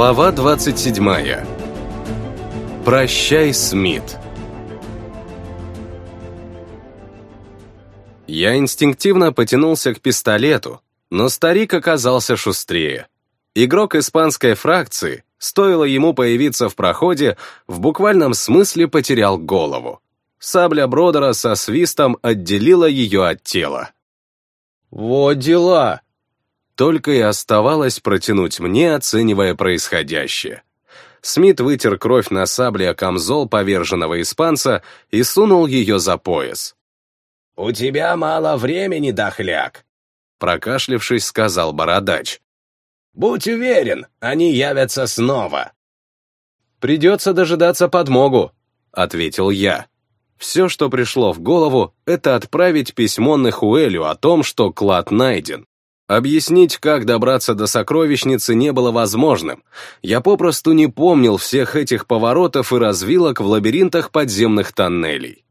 Глава 27. Прощай, Смит. Я инстинктивно потянулся к пистолету, но старик оказался шустрее. Игрок испанской фракции, стоило ему появиться в проходе, в буквальном смысле потерял голову. Сабля Бродера со свистом отделила ее от тела. «Вот дела!» Только и оставалось протянуть мне, оценивая происходящее. Смит вытер кровь на сабле о камзол поверженного испанца и сунул ее за пояс. «У тебя мало времени, дохляк», — прокашлившись, сказал бородач. «Будь уверен, они явятся снова». «Придется дожидаться подмогу», — ответил я. Все, что пришло в голову, это отправить письмо Нахуэлю о том, что клад найден. Объяснить, как добраться до сокровищницы, не было возможным. Я попросту не помнил всех этих поворотов и развилок в лабиринтах подземных тоннелей.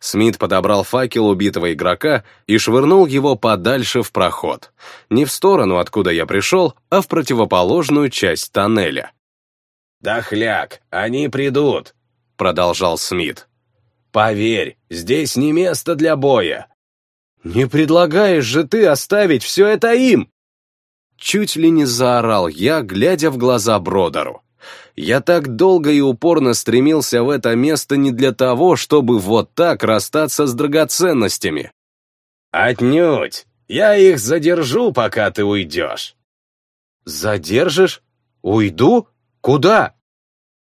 Смит подобрал факел убитого игрока и швырнул его подальше в проход. Не в сторону, откуда я пришел, а в противоположную часть тоннеля. «Дохляк, они придут», — продолжал Смит. «Поверь, здесь не место для боя. «Не предлагаешь же ты оставить все это им!» Чуть ли не заорал я, глядя в глаза Бродеру. Я так долго и упорно стремился в это место не для того, чтобы вот так расстаться с драгоценностями. «Отнюдь! Я их задержу, пока ты уйдешь!» «Задержишь? Уйду? Куда?»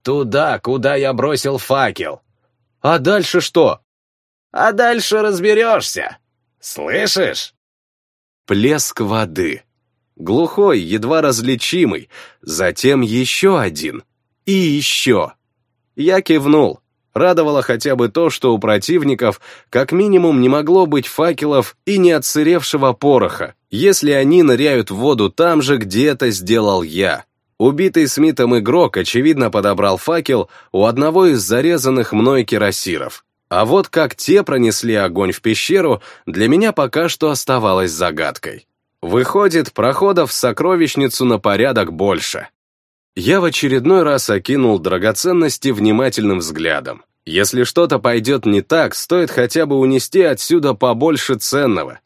«Туда, куда я бросил факел». «А дальше что?» «А дальше разберешься!» Слышишь?» Плеск воды. Глухой, едва различимый, затем еще один. И еще. Я кивнул. Радовало хотя бы то, что у противников как минимум не могло быть факелов и не отсыревшего пороха, если они ныряют в воду там же, где это сделал я. Убитый Смитом игрок, очевидно, подобрал факел у одного из зарезанных мной кирасиров. А вот как те пронесли огонь в пещеру, для меня пока что оставалось загадкой. Выходит, проходов в сокровищницу на порядок больше. Я в очередной раз окинул драгоценности внимательным взглядом. Если что-то пойдет не так, стоит хотя бы унести отсюда побольше ценного.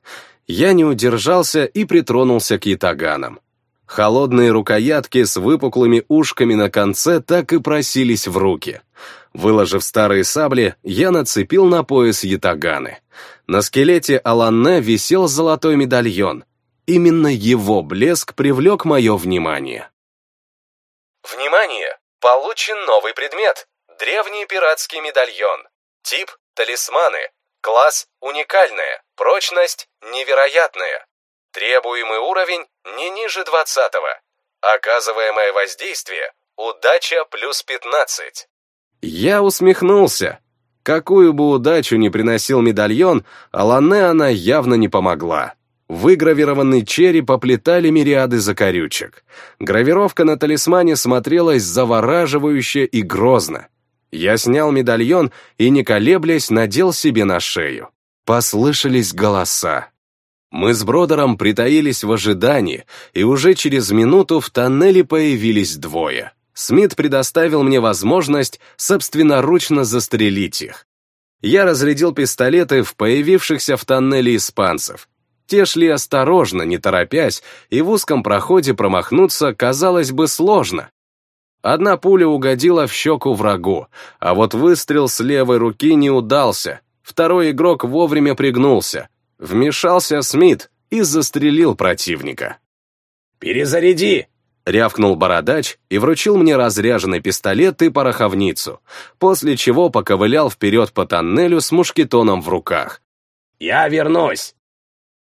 Я не удержался и притронулся к ятаганам. Холодные рукоятки с выпуклыми ушками на конце так и просились в руки. Выложив старые сабли, я нацепил на пояс ятаганы. На скелете Аланне висел золотой медальон. Именно его блеск привлек мое внимание. Внимание! Получен новый предмет. Древний пиратский медальон. Тип – талисманы. Класс – уникальная. Прочность – невероятная. Требуемый уровень не ниже 20 -го. Оказываемое воздействие – удача плюс 15. Я усмехнулся. Какую бы удачу ни приносил медальон, Алане она явно не помогла. Выгравированный череп оплетали мириады закорючек. Гравировка на талисмане смотрелась завораживающе и грозно. Я снял медальон и, не колеблясь, надел себе на шею. Послышались голоса. Мы с Бродером притаились в ожидании, и уже через минуту в тоннеле появились двое. Смит предоставил мне возможность собственноручно застрелить их. Я разрядил пистолеты в появившихся в тоннеле испанцев. Те шли осторожно, не торопясь, и в узком проходе промахнуться, казалось бы, сложно. Одна пуля угодила в щеку врагу, а вот выстрел с левой руки не удался. Второй игрок вовремя пригнулся. Вмешался Смит и застрелил противника. «Перезаряди!» — рявкнул бородач и вручил мне разряженный пистолет и пороховницу, после чего поковылял вперед по тоннелю с мушкетоном в руках. «Я вернусь!»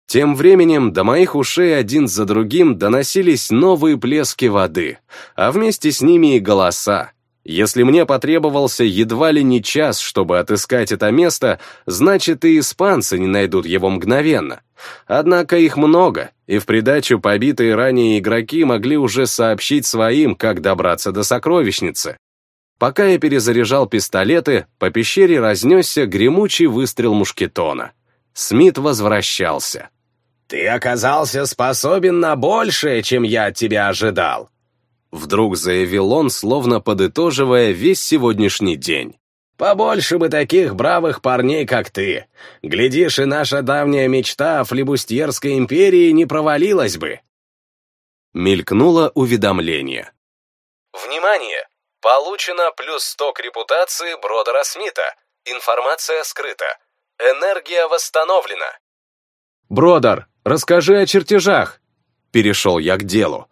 Тем временем до моих ушей один за другим доносились новые плески воды, а вместе с ними и голоса. Если мне потребовался едва ли не час, чтобы отыскать это место, значит и испанцы не найдут его мгновенно. Однако их много, и в придачу побитые ранее игроки могли уже сообщить своим, как добраться до сокровищницы. Пока я перезаряжал пистолеты, по пещере разнесся гремучий выстрел мушкетона. Смит возвращался. «Ты оказался способен на большее, чем я от тебя ожидал», Вдруг заявил он, словно подытоживая весь сегодняшний день. Побольше бы таких бравых парней, как ты. Глядишь, и наша давняя мечта о флебустьерской империи не провалилась бы. Мелькнуло уведомление. Внимание! Получено плюс 100 к репутации Бродера Смита. Информация скрыта. Энергия восстановлена. «Бродер, расскажи о чертежах!» Перешел я к делу.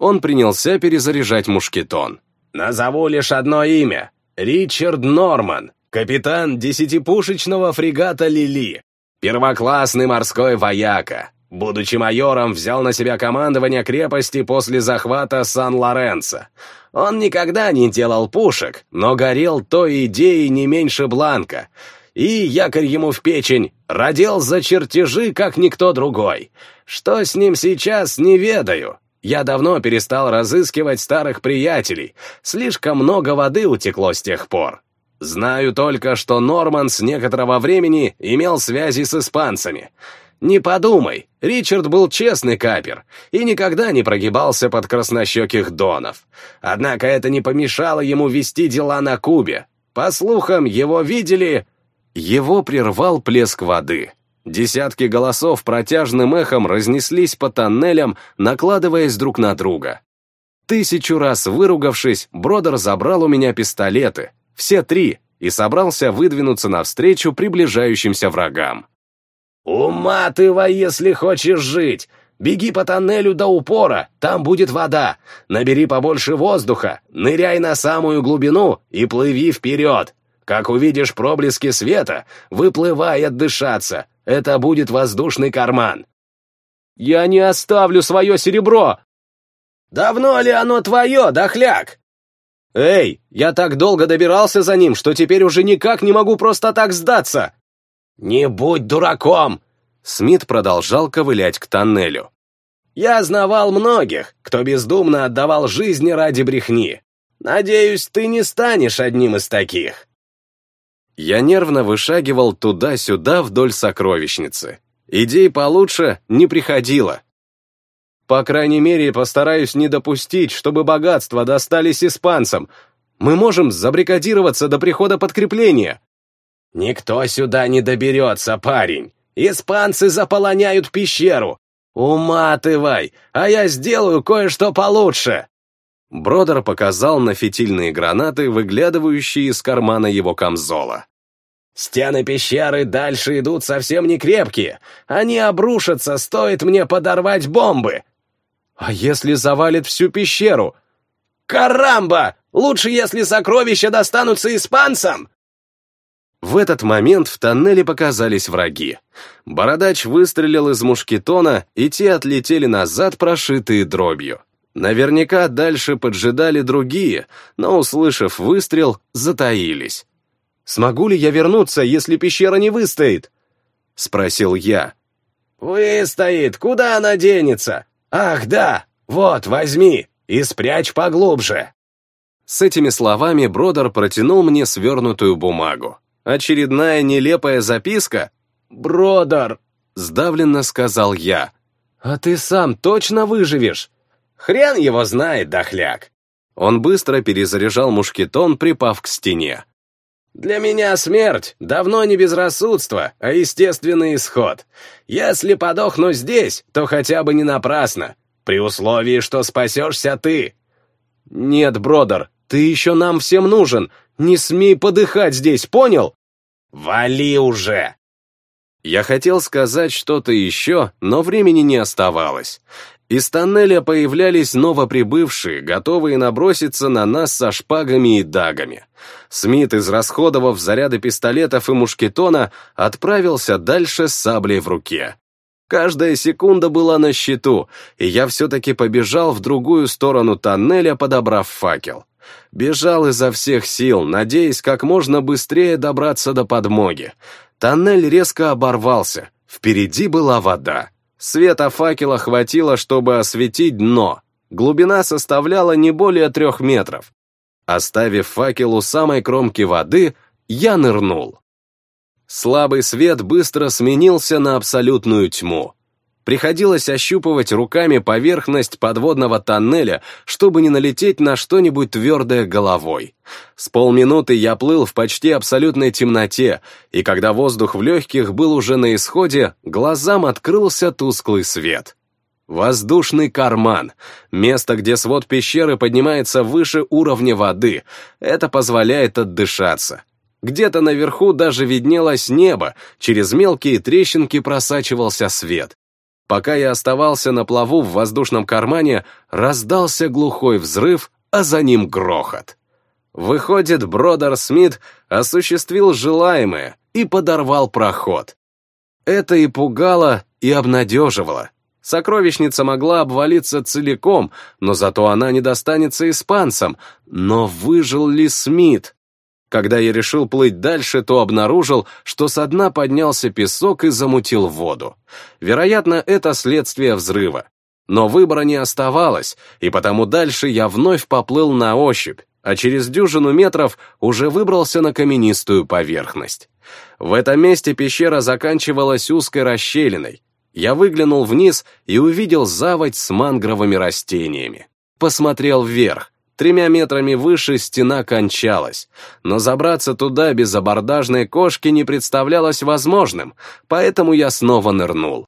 Он принялся перезаряжать мушкетон. «Назову лишь одно имя. Ричард Норман, капитан десятипушечного фрегата «Лили». Первоклассный морской вояка. Будучи майором, взял на себя командование крепости после захвата Сан-Лоренцо. Он никогда не делал пушек, но горел той идеей не меньше Бланка. И якорь ему в печень, родил за чертежи, как никто другой. Что с ним сейчас, не ведаю. Я давно перестал разыскивать старых приятелей, слишком много воды утекло с тех пор. Знаю только, что Норман с некоторого времени имел связи с испанцами. Не подумай, Ричард был честный капер и никогда не прогибался под краснощеких донов. Однако это не помешало ему вести дела на Кубе. По слухам, его видели... Его прервал плеск воды. Десятки голосов протяжным эхом разнеслись по тоннелям, накладываясь друг на друга. Тысячу раз выругавшись, Бродер забрал у меня пистолеты, все три, и собрался выдвинуться навстречу приближающимся врагам. «Уматывай, если хочешь жить! Беги по тоннелю до упора, там будет вода. Набери побольше воздуха, ныряй на самую глубину и плыви вперед. Как увидишь проблески света, выплывай отдышаться, это будет воздушный карман. Я не оставлю свое серебро. Давно ли оно твое, дохляк? Эй, я так долго добирался за ним, что теперь уже никак не могу просто так сдаться. Не будь дураком. Смит продолжал ковылять к тоннелю. Я знавал многих, кто бездумно отдавал жизни ради брехни. Надеюсь, ты не станешь одним из таких. Я нервно вышагивал туда-сюда вдоль сокровищницы. Идей получше не приходило. По крайней мере, постараюсь не допустить, чтобы богатства достались испанцам. Мы можем забрикадироваться до прихода подкрепления. Никто сюда не доберется, парень. Испанцы заполоняют пещеру. Уматывай, а я сделаю кое-что получше. Бродер показал на фитильные гранаты, выглядывающие из кармана его камзола. Стены пещеры дальше идут совсем не крепкие. Они обрушатся, стоит мне подорвать бомбы. А если завалит всю пещеру? Карамба! Лучше, если сокровища достанутся испанцам! В этот момент в тоннеле показались враги. Бородач выстрелил из мушкетона, и те отлетели назад, прошитые дробью. Наверняка дальше поджидали другие, но, услышав выстрел, затаились. Смогу ли я вернуться, если пещера не выстоит?» — спросил я. «Выстоит! Куда она денется? Ах, да! Вот, возьми и спрячь поглубже!» С этими словами Бродер протянул мне свернутую бумагу. Очередная нелепая записка? «Бродер!» — сдавленно сказал я. «А ты сам точно выживешь?» «Хрен его знает, дохляк!» Он быстро перезаряжал мушкетон, припав к стене. Для меня смерть давно не безрассудство, а естественный исход. Если подохну здесь, то хотя бы не напрасно, при условии, что спасешься ты. Нет, Бродер, ты еще нам всем нужен. Не смей подыхать здесь, понял? Вали уже! Я хотел сказать что-то еще, но времени не оставалось. Из тоннеля появлялись новоприбывшие, готовые наброситься на нас со шпагами и дагами. Смит, израсходовав заряды пистолетов и мушкетона, отправился дальше с саблей в руке. Каждая секунда была на счету, и я все-таки побежал в другую сторону тоннеля, подобрав факел. Бежал изо всех сил, надеясь как можно быстрее добраться до подмоги. Тоннель резко оборвался, впереди была вода. Света факела хватило, чтобы осветить дно. Глубина составляла не более трех метров. Оставив факел у самой кромки воды, я нырнул. Слабый свет быстро сменился на абсолютную тьму. Приходилось ощупывать руками поверхность подводного тоннеля, чтобы не налететь на что-нибудь твердое головой. С полминуты я плыл в почти абсолютной темноте, и когда воздух в легких был уже на исходе, глазам открылся тусклый свет. Воздушный карман. Место, где свод пещеры поднимается выше уровня воды. Это позволяет отдышаться. Где-то наверху даже виднелось небо, через мелкие трещинки просачивался свет. Пока я оставался на плаву в воздушном кармане, раздался глухой взрыв, а за ним грохот. Выходит, Бродер Смит осуществил желаемое и подорвал проход. Это и пугало, и обнадеживало. Сокровищница могла обвалиться целиком, но зато она не достанется испанцам. Но выжил ли Смит? Когда я решил плыть дальше, то обнаружил, что со дна поднялся песок и замутил воду. Вероятно, это следствие взрыва. Но выбора не оставалось, и потому дальше я вновь поплыл на ощупь, а через дюжину метров уже выбрался на каменистую поверхность. В этом месте пещера заканчивалась узкой расщелиной. Я выглянул вниз и увидел заводь с мангровыми растениями. Посмотрел вверх. Тремя метрами выше стена кончалась, но забраться туда без абордажной кошки не представлялось возможным, поэтому я снова нырнул.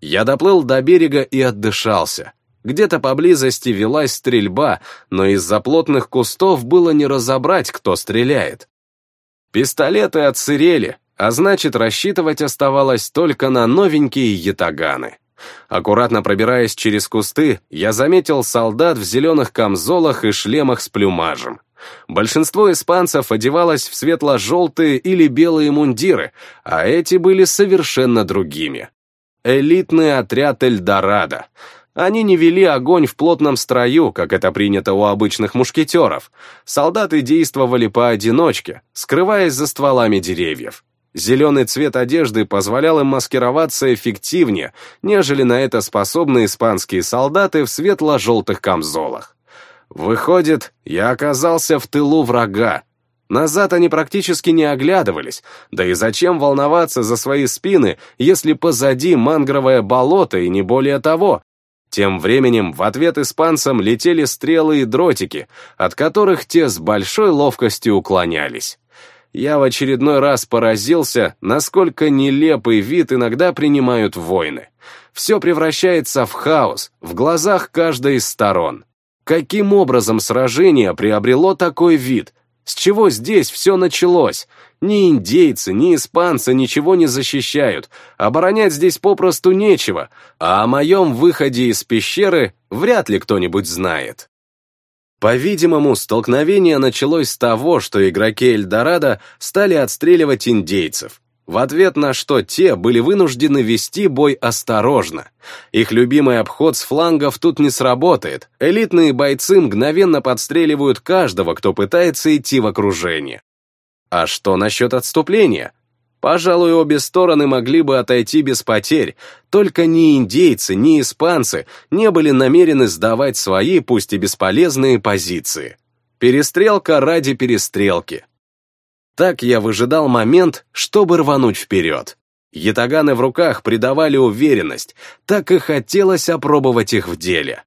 Я доплыл до берега и отдышался. Где-то поблизости велась стрельба, но из-за плотных кустов было не разобрать, кто стреляет. Пистолеты отсырели, а значит, рассчитывать оставалось только на новенькие ятаганы. Аккуратно пробираясь через кусты, я заметил солдат в зеленых камзолах и шлемах с плюмажем. Большинство испанцев одевалось в светло-желтые или белые мундиры, а эти были совершенно другими. Элитный отряд Эльдорадо. Они не вели огонь в плотном строю, как это принято у обычных мушкетеров. Солдаты действовали поодиночке, скрываясь за стволами деревьев. Зеленый цвет одежды позволял им маскироваться эффективнее, нежели на это способны испанские солдаты в светло-желтых камзолах. Выходит, я оказался в тылу врага. Назад они практически не оглядывались, да и зачем волноваться за свои спины, если позади мангровое болото и не более того. Тем временем в ответ испанцам летели стрелы и дротики, от которых те с большой ловкостью уклонялись я в очередной раз поразился, насколько нелепый вид иногда принимают войны. Все превращается в хаос в глазах каждой из сторон. Каким образом сражение приобрело такой вид? С чего здесь все началось? Ни индейцы, ни испанцы ничего не защищают, оборонять здесь попросту нечего, а о моем выходе из пещеры вряд ли кто-нибудь знает. По-видимому, столкновение началось с того, что игроки Эльдорадо стали отстреливать индейцев, в ответ на что те были вынуждены вести бой осторожно. Их любимый обход с флангов тут не сработает, элитные бойцы мгновенно подстреливают каждого, кто пытается идти в окружение. А что насчет отступления? Пожалуй, обе стороны могли бы отойти без потерь, только ни индейцы, ни испанцы не были намерены сдавать свои, пусть и бесполезные, позиции. Перестрелка ради перестрелки. Так я выжидал момент, чтобы рвануть вперед. Ятаганы в руках придавали уверенность, так и хотелось опробовать их в деле.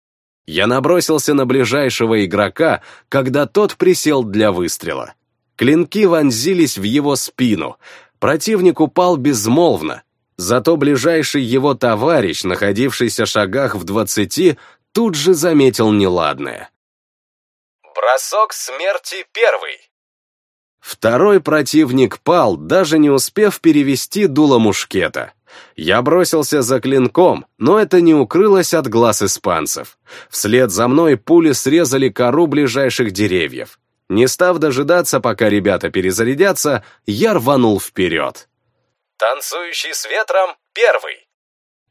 Я набросился на ближайшего игрока, когда тот присел для выстрела. Клинки вонзились в его спину, Противник упал безмолвно, зато ближайший его товарищ, находившийся в шагах в двадцати, тут же заметил неладное. Бросок смерти первый. Второй противник пал, даже не успев перевести дуло мушкета. Я бросился за клинком, но это не укрылось от глаз испанцев. Вслед за мной пули срезали кору ближайших деревьев. Не став дожидаться, пока ребята перезарядятся, я рванул вперед. Танцующий с ветром первый.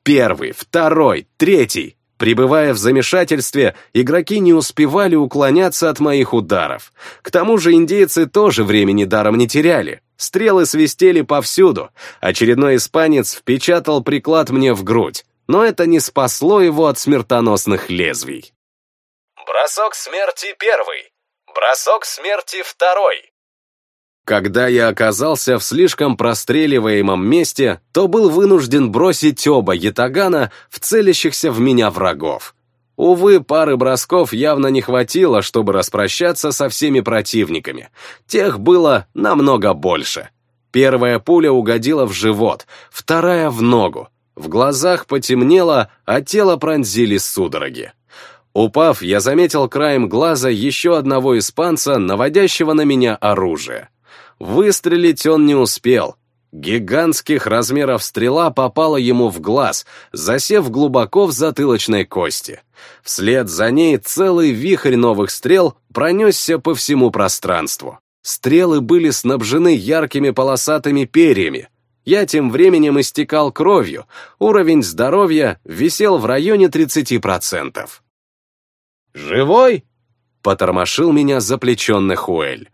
Первый, второй, третий. Прибывая в замешательстве, игроки не успевали уклоняться от моих ударов. К тому же индейцы тоже времени даром не теряли. Стрелы свистели повсюду. Очередной испанец впечатал приклад мне в грудь, но это не спасло его от смертоносных лезвий. Бросок смерти первый. Бросок смерти второй. Когда я оказался в слишком простреливаемом месте, то был вынужден бросить оба ятагана в целящихся в меня врагов. Увы, пары бросков явно не хватило, чтобы распрощаться со всеми противниками. Тех было намного больше. Первая пуля угодила в живот, вторая — в ногу. В глазах потемнело, а тело пронзили судороги. Упав, я заметил краем глаза еще одного испанца, наводящего на меня оружие. Выстрелить он не успел. Гигантских размеров стрела попала ему в глаз, засев глубоко в затылочной кости. Вслед за ней целый вихрь новых стрел пронесся по всему пространству. Стрелы были снабжены яркими полосатыми перьями. Я тем временем истекал кровью, уровень здоровья висел в районе 30%. «Живой?» — потормошил меня заплеченный Хуэль.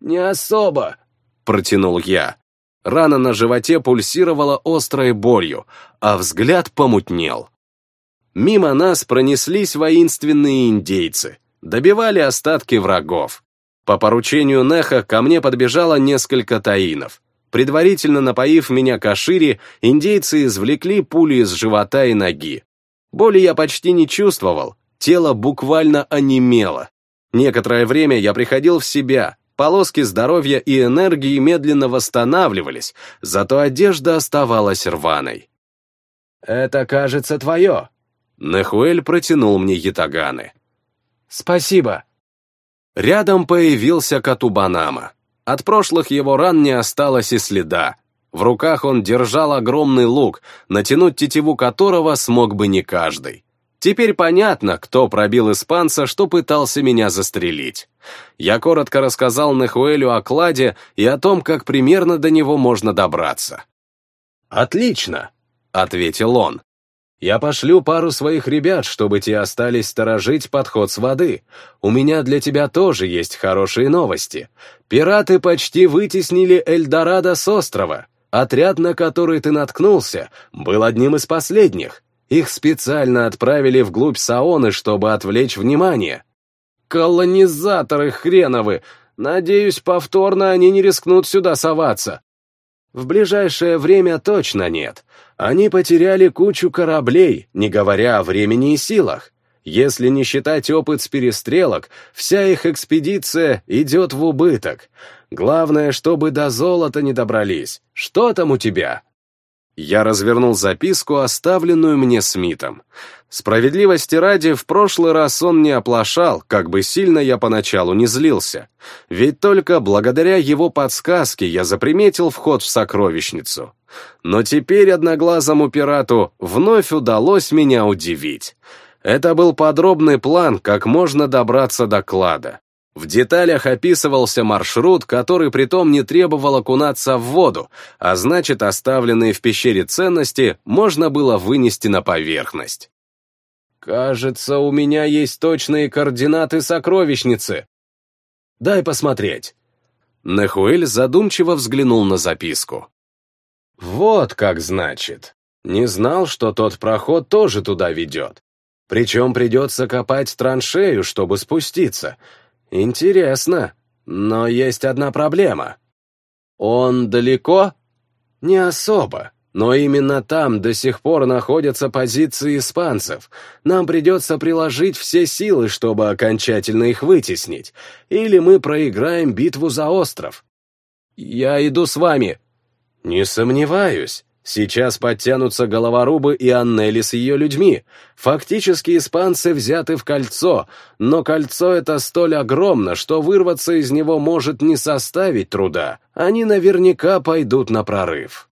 «Не особо», — протянул я. Рана на животе пульсировала острой болью, а взгляд помутнел. Мимо нас пронеслись воинственные индейцы, добивали остатки врагов. По поручению Неха ко мне подбежало несколько таинов. Предварительно напоив меня кашири, индейцы извлекли пули из живота и ноги. Боли я почти не чувствовал, тело буквально онемело. Некоторое время я приходил в себя, Полоски здоровья и энергии медленно восстанавливались, зато одежда оставалась рваной. «Это, кажется, твое». Нехуэль протянул мне ятаганы. «Спасибо». Рядом появился Катубанама. От прошлых его ран не осталось и следа. В руках он держал огромный лук, натянуть тетиву которого смог бы не каждый. Теперь понятно, кто пробил испанца, что пытался меня застрелить. Я коротко рассказал Нехуэлю о кладе и о том, как примерно до него можно добраться. «Отлично», — ответил он. «Я пошлю пару своих ребят, чтобы те остались сторожить подход с воды. У меня для тебя тоже есть хорошие новости. Пираты почти вытеснили Эльдорадо с острова. Отряд, на который ты наткнулся, был одним из последних. Их специально отправили вглубь Саоны, чтобы отвлечь внимание. Колонизаторы хреновы! Надеюсь, повторно они не рискнут сюда соваться. В ближайшее время точно нет. Они потеряли кучу кораблей, не говоря о времени и силах. Если не считать опыт с перестрелок, вся их экспедиция идет в убыток. Главное, чтобы до золота не добрались. Что там у тебя? Я развернул записку, оставленную мне Смитом. Справедливости ради, в прошлый раз он не оплошал, как бы сильно я поначалу не злился. Ведь только благодаря его подсказке я заприметил вход в сокровищницу. Но теперь одноглазому пирату вновь удалось меня удивить. Это был подробный план, как можно добраться до клада. В деталях описывался маршрут, который притом не требовал окунаться в воду, а значит, оставленные в пещере ценности можно было вынести на поверхность. «Кажется, у меня есть точные координаты сокровищницы. Дай посмотреть». Нехуэль задумчиво взглянул на записку. «Вот как значит. Не знал, что тот проход тоже туда ведет. Причем придется копать траншею, чтобы спуститься». Интересно, но есть одна проблема. Он далеко? Не особо, но именно там до сих пор находятся позиции испанцев. Нам придется приложить все силы, чтобы окончательно их вытеснить, или мы проиграем битву за остров. Я иду с вами. Не сомневаюсь. Сейчас подтянутся головорубы и Аннели с ее людьми. Фактически испанцы взяты в кольцо, но кольцо это столь огромно, что вырваться из него может не составить труда. Они наверняка пойдут на прорыв.